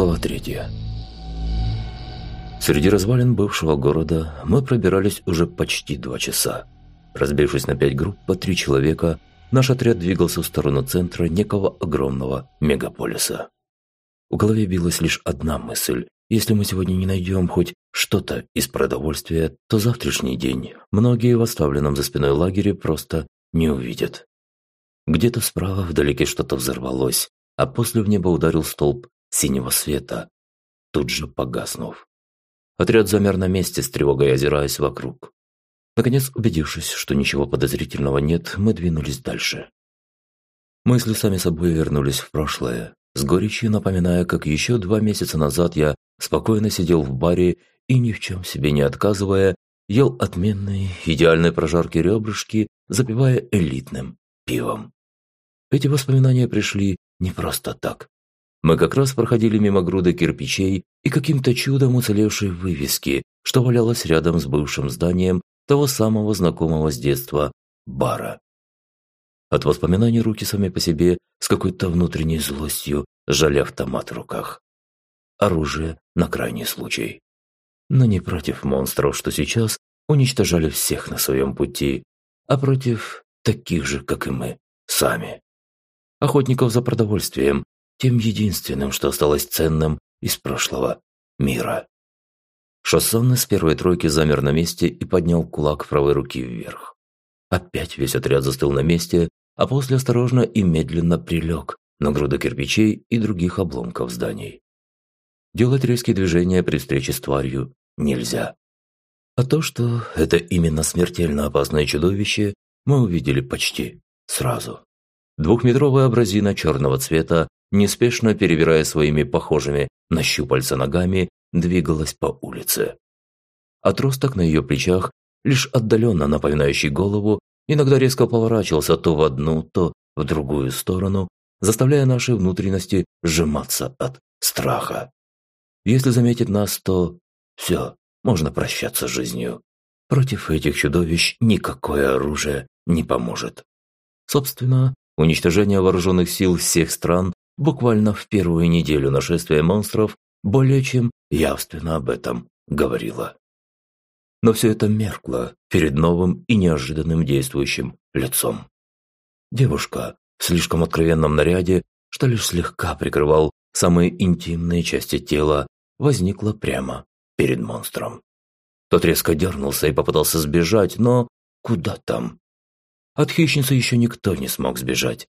Глава третья. Среди развалин бывшего города мы пробирались уже почти два часа. Разбившись на пять групп по три человека, наш отряд двигался в сторону центра некого огромного мегаполиса. В голове билась лишь одна мысль. Если мы сегодня не найдем хоть что-то из продовольствия, то завтрашний день многие в оставленном за спиной лагере просто не увидят. Где-то справа вдалеке что-то взорвалось, а после в небо ударил столб синего света, тут же погаснув. Отряд замер на месте, с тревогой озираясь вокруг. Наконец, убедившись, что ничего подозрительного нет, мы двинулись дальше. Мысли сами собой вернулись в прошлое, с горечью напоминая, как еще два месяца назад я спокойно сидел в баре и, ни в чем себе не отказывая, ел отменные, идеальной прожарки ребрышки, запивая элитным пивом. Эти воспоминания пришли не просто так. Мы как раз проходили мимо груды кирпичей и каким-то чудом уцелевшей вывески, что валялась рядом с бывшим зданием того самого знакомого с детства бара. От воспоминаний руки сами по себе с какой-то внутренней злостью сжали автомат в руках. Оружие на крайний случай. Но не против монстров, что сейчас уничтожали всех на своем пути, а против таких же, как и мы, сами. Охотников за продовольствием, тем единственным, что осталось ценным из прошлого мира. Шоссонный с первой тройки замер на месте и поднял кулак правой руки вверх. Опять весь отряд застыл на месте, а после осторожно и медленно прилег на груды кирпичей и других обломков зданий. Делать резкие движения при встрече с тварью нельзя. А то, что это именно смертельно опасное чудовище, мы увидели почти сразу. Двухметровая абразина черного цвета неспешно перебирая своими похожими на щупальца ногами, двигалась по улице. Отросток на ее плечах, лишь отдаленно напоминающий голову, иногда резко поворачивался то в одну, то в другую сторону, заставляя наши внутренности сжиматься от страха. Если заметит нас, то все, можно прощаться с жизнью. Против этих чудовищ никакое оружие не поможет. Собственно, уничтожение вооруженных сил всех стран буквально в первую неделю нашествия монстров более чем явственно об этом говорила. Но все это меркло перед новым и неожиданным действующим лицом. Девушка в слишком откровенном наряде, что лишь слегка прикрывал самые интимные части тела, возникла прямо перед монстром. Тот резко дернулся и попытался сбежать, но куда там? От хищницы еще никто не смог сбежать.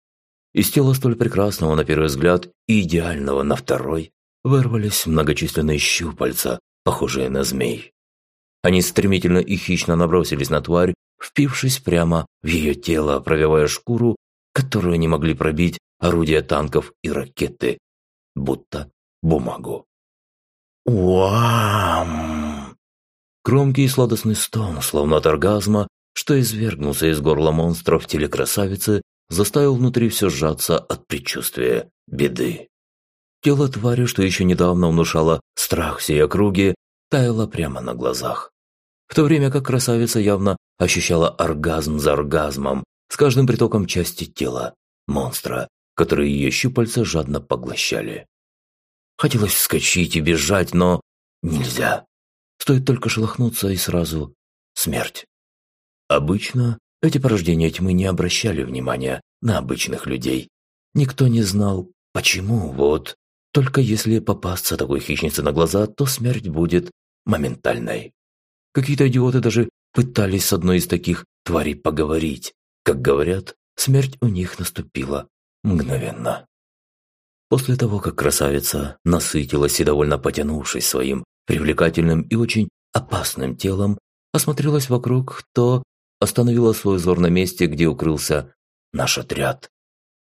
Из тела столь прекрасного на первый взгляд и идеального на второй вырвались многочисленные щупальца, похожие на змей. Они стремительно и хищно набросились на тварь, впившись прямо в ее тело, пробивая шкуру, которую не могли пробить орудия танков и ракеты, будто бумагу. Уам! Громкий и сладостный стон, словно от оргазма, что извергнулся из горла монстра в теле красавицы, заставил внутри все сжаться от предчувствия беды. Тело твари, что еще недавно внушало страх всей округи, таяло прямо на глазах. В то время как красавица явно ощущала оргазм за оргазмом с каждым притоком части тела монстра, которые ее щупальца жадно поглощали. Хотелось вскочить и бежать, но нельзя. Стоит только шелохнуться и сразу смерть. Обычно эти порождения тьмы не обращали внимания на обычных людей. Никто не знал, почему, вот. Только если попасться такой хищнице на глаза, то смерть будет моментальной. Какие-то идиоты даже пытались с одной из таких тварей поговорить. Как говорят, смерть у них наступила мгновенно. После того, как красавица насытилась и довольно потянувшись своим привлекательным и очень опасным телом, осмотрелась вокруг, то остановила свой взор на месте, где укрылся наш отряд.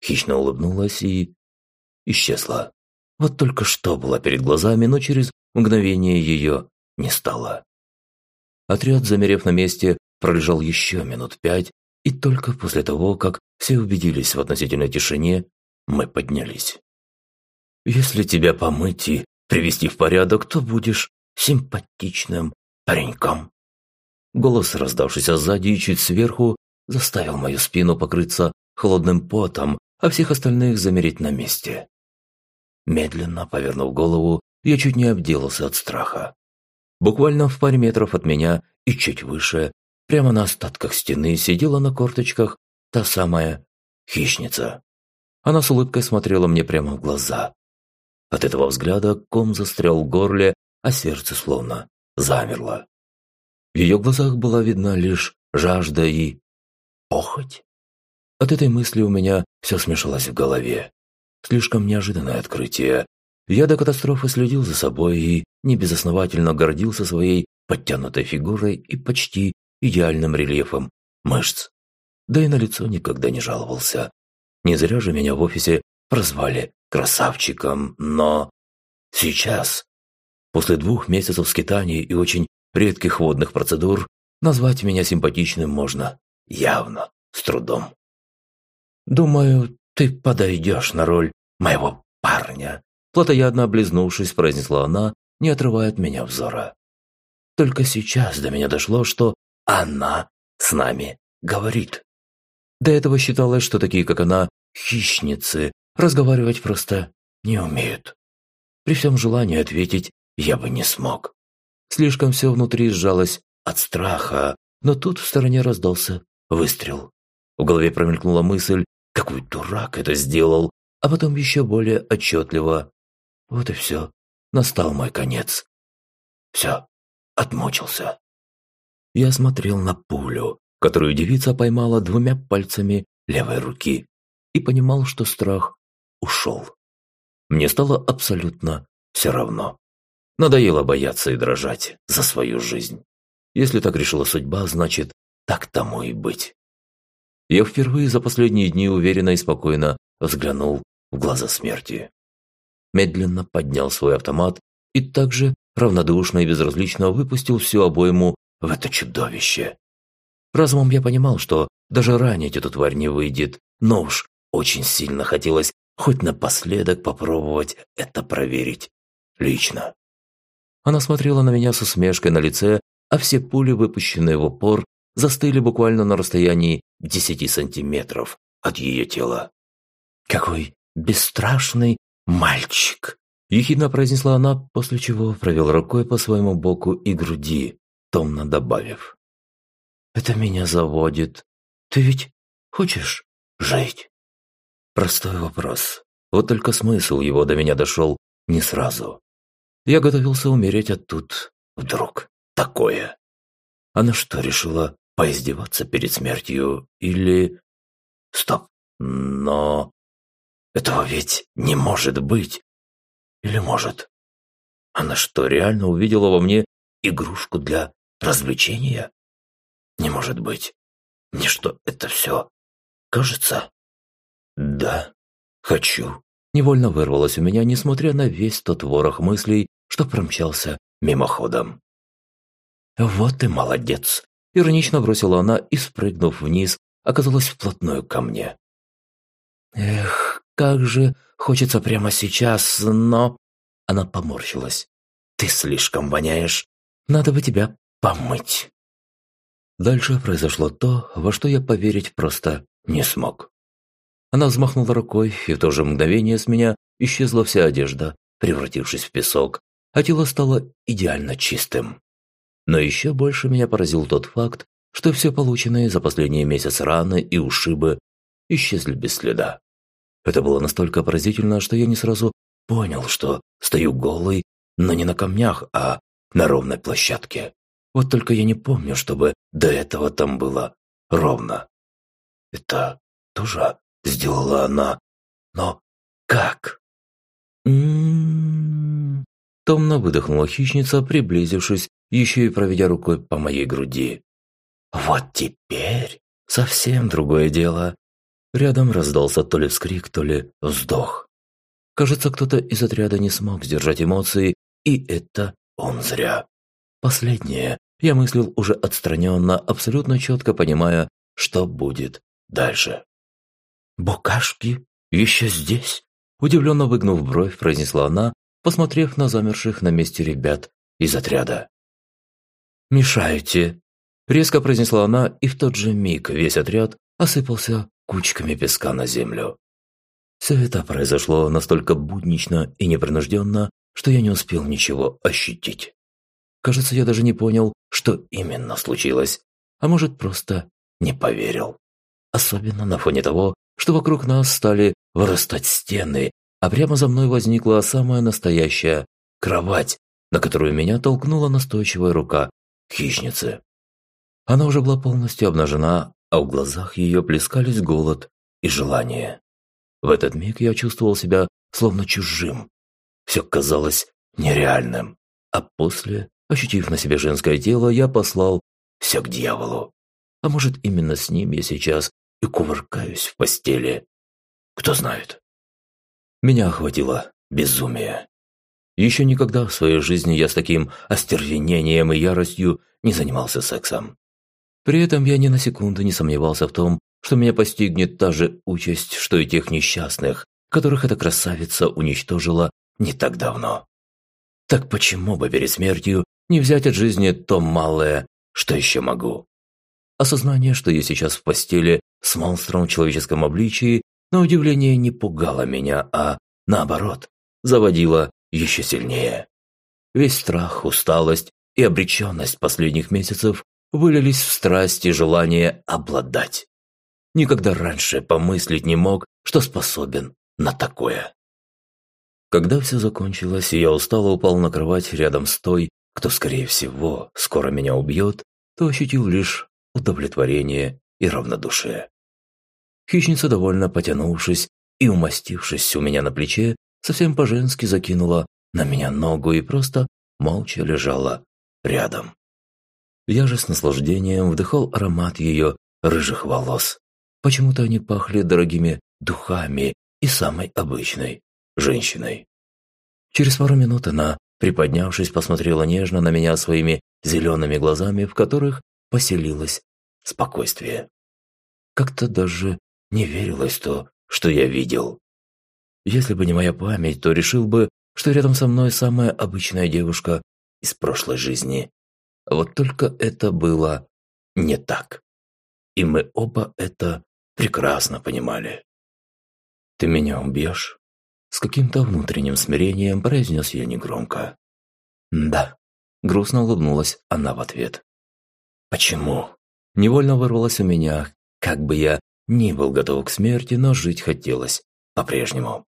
Хищно улыбнулась и исчезла. Вот только что была перед глазами, но через мгновение ее не стало. Отряд, замерев на месте, пролежал еще минут пять, и только после того, как все убедились в относительной тишине, мы поднялись. «Если тебя помыть и привести в порядок, то будешь симпатичным пареньком», Голос, раздавшийся сзади и чуть сверху, заставил мою спину покрыться холодным потом, а всех остальных замереть на месте. Медленно повернув голову, я чуть не обделался от страха. Буквально в паре метров от меня и чуть выше, прямо на остатках стены, сидела на корточках та самая хищница. Она с улыбкой смотрела мне прямо в глаза. От этого взгляда ком застрял в горле, а сердце словно замерло. В ее глазах была видна лишь жажда и похоть. От этой мысли у меня все смешалось в голове. Слишком неожиданное открытие. Я до катастрофы следил за собой и небезосновательно гордился своей подтянутой фигурой и почти идеальным рельефом мышц. Да и на лицо никогда не жаловался. Не зря же меня в офисе прозвали красавчиком, но... Сейчас, после двух месяцев скитаний и очень редких водных процедур, назвать меня симпатичным можно явно, с трудом. «Думаю, ты подойдешь на роль моего парня», плотоядно облизнувшись, произнесла она, не отрывая от меня взора. Только сейчас до меня дошло, что она с нами говорит. До этого считалось, что такие, как она, хищницы, разговаривать просто не умеют. При всем желании ответить я бы не смог. Слишком все внутри сжалось от страха, но тут в стороне раздался выстрел. В голове промелькнула мысль, какой дурак это сделал, а потом еще более отчетливо. Вот и все, настал мой конец. Все, отмучился. Я смотрел на пулю, которую девица поймала двумя пальцами левой руки, и понимал, что страх ушел. Мне стало абсолютно все равно. Надоело бояться и дрожать за свою жизнь. Если так решила судьба, значит, так тому и быть. Я впервые за последние дни уверенно и спокойно взглянул в глаза смерти. Медленно поднял свой автомат и также равнодушно и безразлично выпустил всю обойму в это чудовище. Разумом я понимал, что даже ранить эту тварь не выйдет, но уж очень сильно хотелось хоть напоследок попробовать это проверить. Лично. Она смотрела на меня с усмешкой на лице, а все пули, выпущенные в упор, застыли буквально на расстоянии 10 сантиметров от ее тела. «Какой бесстрашный мальчик!» Ехидно произнесла она, после чего провел рукой по своему боку и груди, томно добавив. «Это меня заводит. Ты ведь хочешь жить?» Простой вопрос. Вот только смысл его до меня дошел не сразу. Я готовился умереть, а тут вдруг такое. Она что, решила поиздеваться перед смертью или... Стоп, но... Этого ведь не может быть. Или может? Она что, реально увидела во мне игрушку для развлечения? Не может быть. Мне что, это все кажется? Да, хочу. Невольно вырвалось у меня, несмотря на весь тот ворох мыслей, что промчался мимоходом. «Вот и молодец!» – иронично бросила она и, спрыгнув вниз, оказалась вплотную ко мне. «Эх, как же хочется прямо сейчас, но...» Она поморщилась. «Ты слишком воняешь. Надо бы тебя помыть». Дальше произошло то, во что я поверить просто не смог. Она взмахнула рукой, и в то же мгновение с меня исчезла вся одежда, превратившись в песок, а тело стало идеально чистым. Но еще больше меня поразил тот факт, что все полученные за последние месяцы раны и ушибы исчезли без следа. Это было настолько поразительно, что я не сразу понял, что стою голый, но не на камнях, а на ровной площадке. Вот только я не помню, чтобы до этого там было ровно. Это тоже сделала она. Но как? М-м-м. Томно выдохнула хищница, приблизившись, еще и проведя рукой по моей груди. Вот теперь совсем другое дело. Рядом раздался то ли вскрик, то ли вздох. Кажется, кто-то из отряда не смог сдержать эмоции, и это он зря. Последнее я мыслил уже отстраненно, абсолютно четко понимая, что будет дальше. «Букашки еще здесь?» Удивленно выгнув бровь, произнесла она, посмотрев на замерших на месте ребят из отряда. «Мешаете!» Резко произнесла она, и в тот же миг весь отряд осыпался кучками песка на землю. Все это произошло настолько буднично и непринужденно, что я не успел ничего ощутить. Кажется, я даже не понял, что именно случилось, а может, просто не поверил. Особенно на фоне того, что вокруг нас стали вырастать стены, а прямо за мной возникла самая настоящая кровать, на которую меня толкнула настойчивая рука хищницы. Она уже была полностью обнажена, а в глазах ее плескались голод и желание. В этот миг я чувствовал себя словно чужим. Все казалось нереальным. А после, ощутив на себе женское тело, я послал все к дьяволу. А может, именно с ним я сейчас и кувыркаюсь в постели. Кто знает. Меня охватило безумие. Еще никогда в своей жизни я с таким остервенением и яростью не занимался сексом. При этом я ни на секунду не сомневался в том, что меня постигнет та же участь, что и тех несчастных, которых эта красавица уничтожила не так давно. Так почему бы перед смертью не взять от жизни то малое, что еще могу? Осознание, что я сейчас в постели с монстром в человеческом обличии, на удивление не пугало меня, а, наоборот, заводило еще сильнее. Весь страх, усталость и обреченность последних месяцев вылились в страсть и желание обладать. Никогда раньше помыслить не мог, что способен на такое. Когда все закончилось, и я устало упал на кровать рядом с той, кто, скорее всего, скоро меня убьет, то ощутил лишь удовлетворение и равнодушие. Хищница, довольно потянувшись и умастившись у меня на плече, совсем по-женски закинула на меня ногу и просто молча лежала рядом. Я же с наслаждением вдыхал аромат ее рыжих волос. Почему-то они пахли дорогими духами и самой обычной женщиной. Через пару минут она, приподнявшись, посмотрела нежно на меня своими зелеными глазами, в которых поселилось спокойствие. Как-то даже не верилось то, что я видел. Если бы не моя память, то решил бы, что рядом со мной самая обычная девушка из прошлой жизни. Вот только это было не так. И мы оба это прекрасно понимали. «Ты меня убьешь?» С каким-то внутренним смирением произнес я негромко. «Да», – грустно улыбнулась она в ответ. «Почему?» Невольно вырвалось у меня, как бы я ни был готов к смерти, но жить хотелось по-прежнему.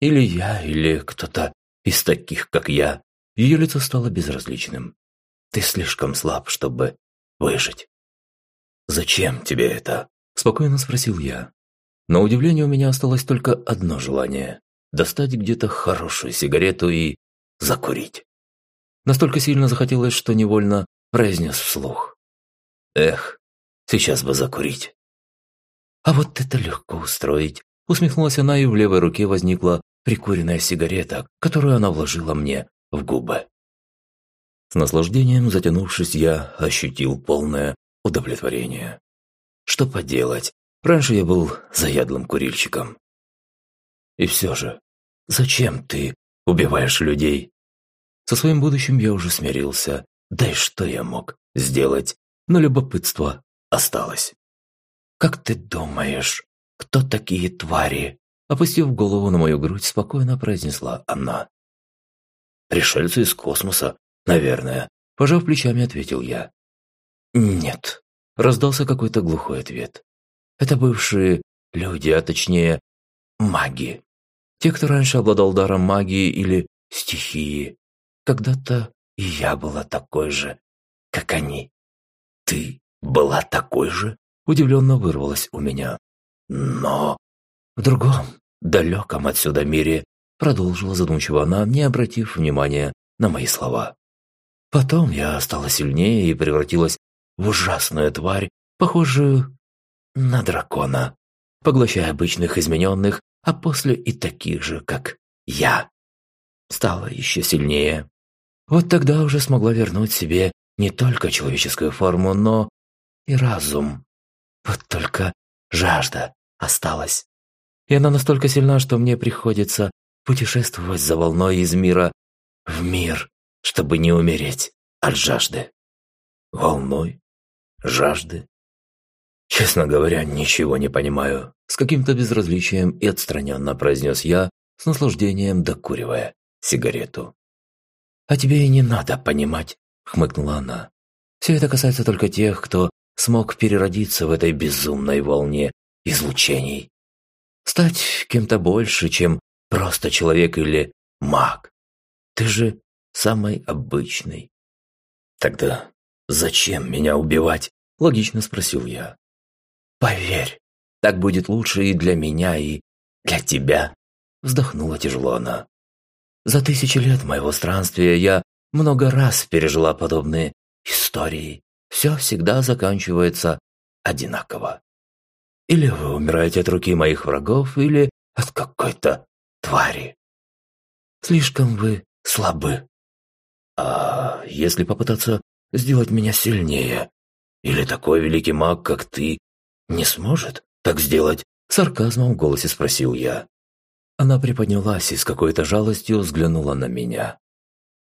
Или я, или кто-то из таких, как я. Ее лицо стало безразличным. Ты слишком слаб, чтобы выжить. «Зачем тебе это?» – спокойно спросил я. На удивление у меня осталось только одно желание – достать где-то хорошую сигарету и закурить. Настолько сильно захотелось, что невольно произнес вслух. Эх, сейчас бы закурить. А вот это легко устроить. Усмехнулась она, и в левой руке возникла прикуренная сигарета, которую она вложила мне в губы. С наслаждением затянувшись, я ощутил полное удовлетворение. Что поделать, раньше я был заядлым курильщиком. И все же, зачем ты убиваешь людей? Со своим будущим я уже смирился, да и что я мог сделать? но любопытство осталось. «Как ты думаешь, кто такие твари?» Опустив голову на мою грудь, спокойно произнесла она. «Пришельцы из космоса, наверное», – пожав плечами, ответил я. «Нет», – раздался какой-то глухой ответ. «Это бывшие люди, а точнее маги. Те, кто раньше обладал даром магии или стихии. Когда-то и я была такой же, как они. «Ты была такой же?» – удивленно вырвалось у меня. «Но...» «В другом, далеком отсюда мире», – продолжила задумчиво она, не обратив внимания на мои слова. Потом я стала сильнее и превратилась в ужасную тварь, похожую на дракона, поглощая обычных измененных, а после и таких же, как я. Стала еще сильнее. Вот тогда уже смогла вернуть себе не только человеческую форму, но и разум. Вот только жажда осталась. И она настолько сильна, что мне приходится путешествовать за волной из мира в мир, чтобы не умереть от жажды. Волной? Жажды? Честно говоря, ничего не понимаю. с каким-то безразличием и отстраненно произнес я, с наслаждением докуривая сигарету. «А тебе и не надо понимать», – хмыкнула она. «Все это касается только тех, кто смог переродиться в этой безумной волне излучений. Стать кем-то больше, чем просто человек или маг. Ты же самый обычный». «Тогда зачем меня убивать?» – логично спросил я. «Поверь, так будет лучше и для меня, и для тебя», – вздохнула тяжело она. «За тысячи лет моего странствия я много раз пережила подобные истории. Все всегда заканчивается одинаково. Или вы умираете от руки моих врагов, или от какой-то твари. Слишком вы слабы. А если попытаться сделать меня сильнее? Или такой великий маг, как ты, не сможет так сделать?» Сарказмом в голосе спросил я. Она приподнялась и с какой-то жалостью взглянула на меня.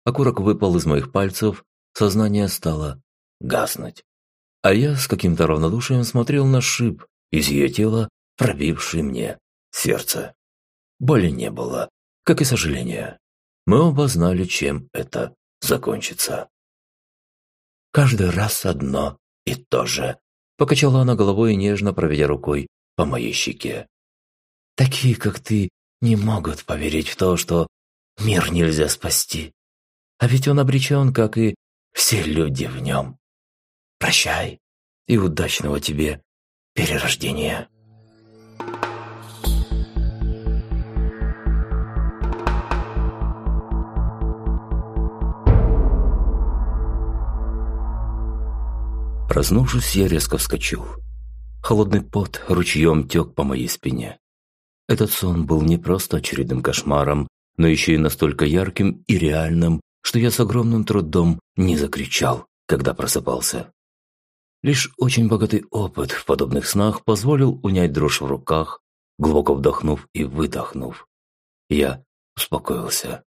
Окурок выпал из моих пальцев, сознание стало гаснуть. А я с каким-то равнодушием смотрел на шип из ее тела, пробивший мне сердце. Боли не было, как и сожаления. Мы оба знали, чем это закончится. Каждый раз одно и то же. Покачала она головой, нежно проведя рукой по моей щеке. Такие, как ты, не могут поверить в то, что мир нельзя спасти. А ведь он обречен, как и все люди в нем. Прощай и удачного тебе перерождения. Проснувшись, я резко вскочил. Холодный пот ручьем тек по моей спине. Этот сон был не просто очередным кошмаром, но еще и настолько ярким и реальным, что я с огромным трудом не закричал, когда просыпался. Лишь очень богатый опыт в подобных снах позволил унять дрожь в руках, глубоко вдохнув и выдохнув. Я успокоился.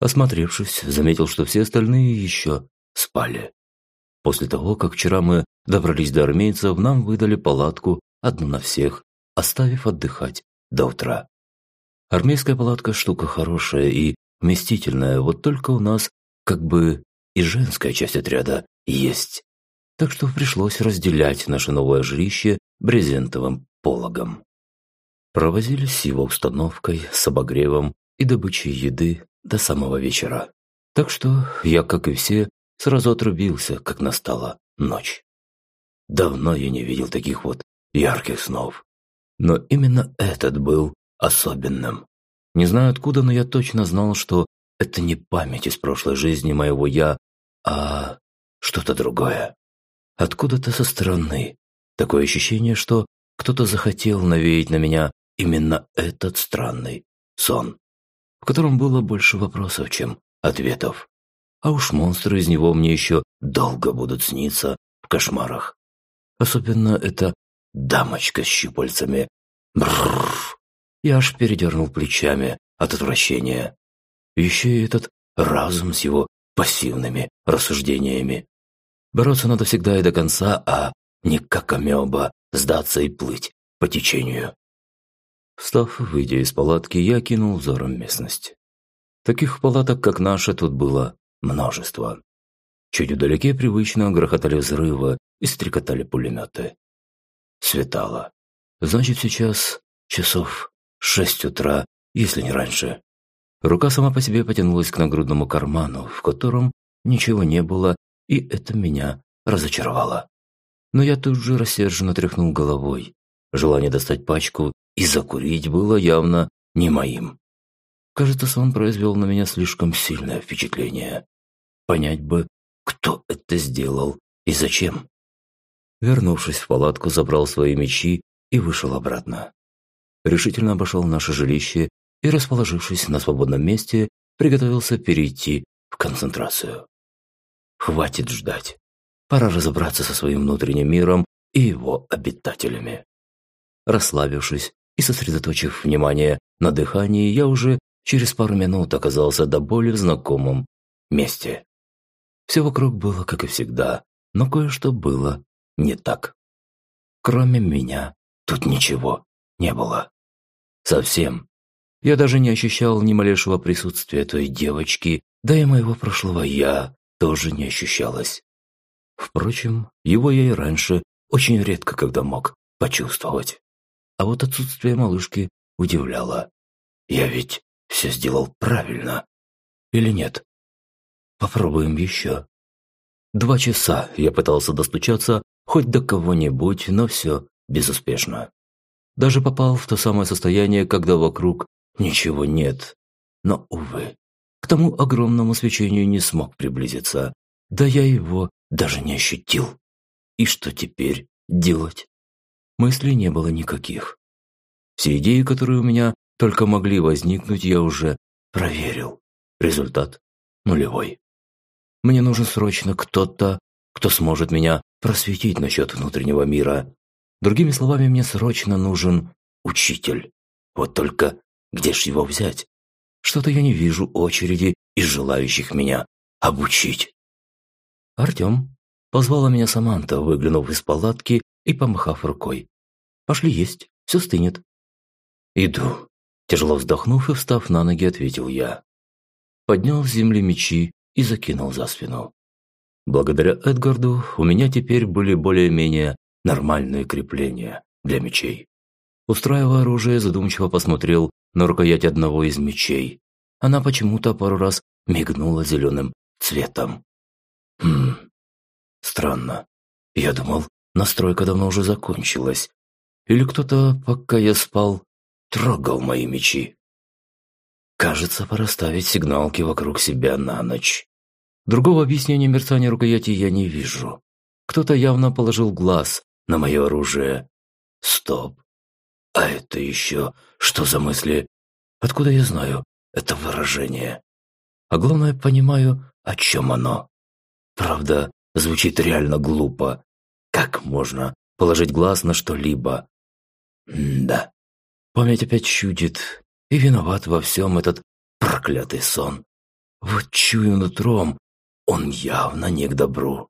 Осмотревшись, заметил, что все остальные еще спали. После того, как вчера мы добрались до армейцев, нам выдали палатку, одну на всех, оставив отдыхать до утра. Армейская палатка – штука хорошая и вместительная, вот только у нас как бы и женская часть отряда есть. Так что пришлось разделять наше новое жилище брезентовым пологом. Провозились с его установкой, с обогревом и добычей еды до самого вечера. Так что я, как и все, сразу отрубился, как настала ночь. Давно я не видел таких вот ярких снов. Но именно этот был особенным. Не знаю откуда, но я точно знал, что это не память из прошлой жизни моего «я», а что-то другое. Откуда-то со стороны. Такое ощущение, что кто-то захотел навеять на меня именно этот странный сон, в котором было больше вопросов, чем ответов. А уж монстры из него мне еще долго будут сниться в кошмарах. Особенно эта дамочка с щупальцами. Бррр. Я аж передернул плечами от отвращения. Еще и этот разум с его пассивными рассуждениями. Бороться надо всегда и до конца, а не как амеба сдаться и плыть по течению. Встав, выйдя из палатки, я кинул взором местность. Таких палаток, как наша, тут было множество. Чуть вдалеке привычно грохотали взрывы и стрекотали пулеметы. Светало. Значит, сейчас часов шесть утра, если не раньше. Рука сама по себе потянулась к нагрудному карману, в котором ничего не было, и это меня разочаровало. Но я тут же рассерженно тряхнул головой. Желание достать пачку и закурить было явно не моим. Кажется, сон произвел на меня слишком сильное впечатление. Понять бы, кто это сделал и зачем. Вернувшись в палатку, забрал свои мечи и вышел обратно. Решительно обошел наше жилище и, расположившись на свободном месте, приготовился перейти в концентрацию. Хватит ждать. Пора разобраться со своим внутренним миром и его обитателями. Расслабившись и сосредоточив внимание на дыхании, я уже через пару минут оказался до боли в знакомом месте. Все вокруг было, как и всегда, но кое-что было не так. Кроме меня тут ничего не было. Совсем. Я даже не ощущал ни малейшего присутствия той девочки, да и моего прошлого «я» тоже не ощущалось. Впрочем, его я и раньше очень редко когда мог почувствовать. А вот отсутствие малышки удивляло. Я ведь все сделал правильно. Или нет? Попробуем еще. Два часа я пытался достучаться хоть до кого-нибудь, но все безуспешно. Даже попал в то самое состояние, когда вокруг ничего нет. Но, увы, к тому огромному свечению не смог приблизиться. Да я его даже не ощутил. И что теперь делать? Мыслей не было никаких. Все идеи, которые у меня только могли возникнуть, я уже проверил. Результат нулевой. Мне нужен срочно кто-то, кто сможет меня просветить насчет внутреннего мира. Другими словами, мне срочно нужен учитель. Вот только где ж его взять? Что-то я не вижу очереди из желающих меня обучить. Артем позвала меня Саманта, выглянув из палатки и помахав рукой. «Пошли есть, все стынет». «Иду», – тяжело вздохнув и встав на ноги, ответил я. Поднял с земли мечи и закинул за спину. Благодаря Эдгарду у меня теперь были более-менее нормальные крепления для мечей. Устраивая оружие, задумчиво посмотрел на рукоять одного из мечей. Она почему-то пару раз мигнула зеленым цветом. Хм, странно. Я думал, настройка давно уже закончилась. Или кто-то, пока я спал, трогал мои мечи. Кажется, пора ставить сигналки вокруг себя на ночь. Другого объяснения мерцания рукояти я не вижу. Кто-то явно положил глаз на мое оружие. Стоп. А это еще что за мысли? Откуда я знаю это выражение? А главное, понимаю, о чем оно. Правда, звучит реально глупо. Как можно положить глаз на что-либо? да. Память опять чудит, и виноват во всем этот проклятый сон. Вот чую нутром, он явно не к добру.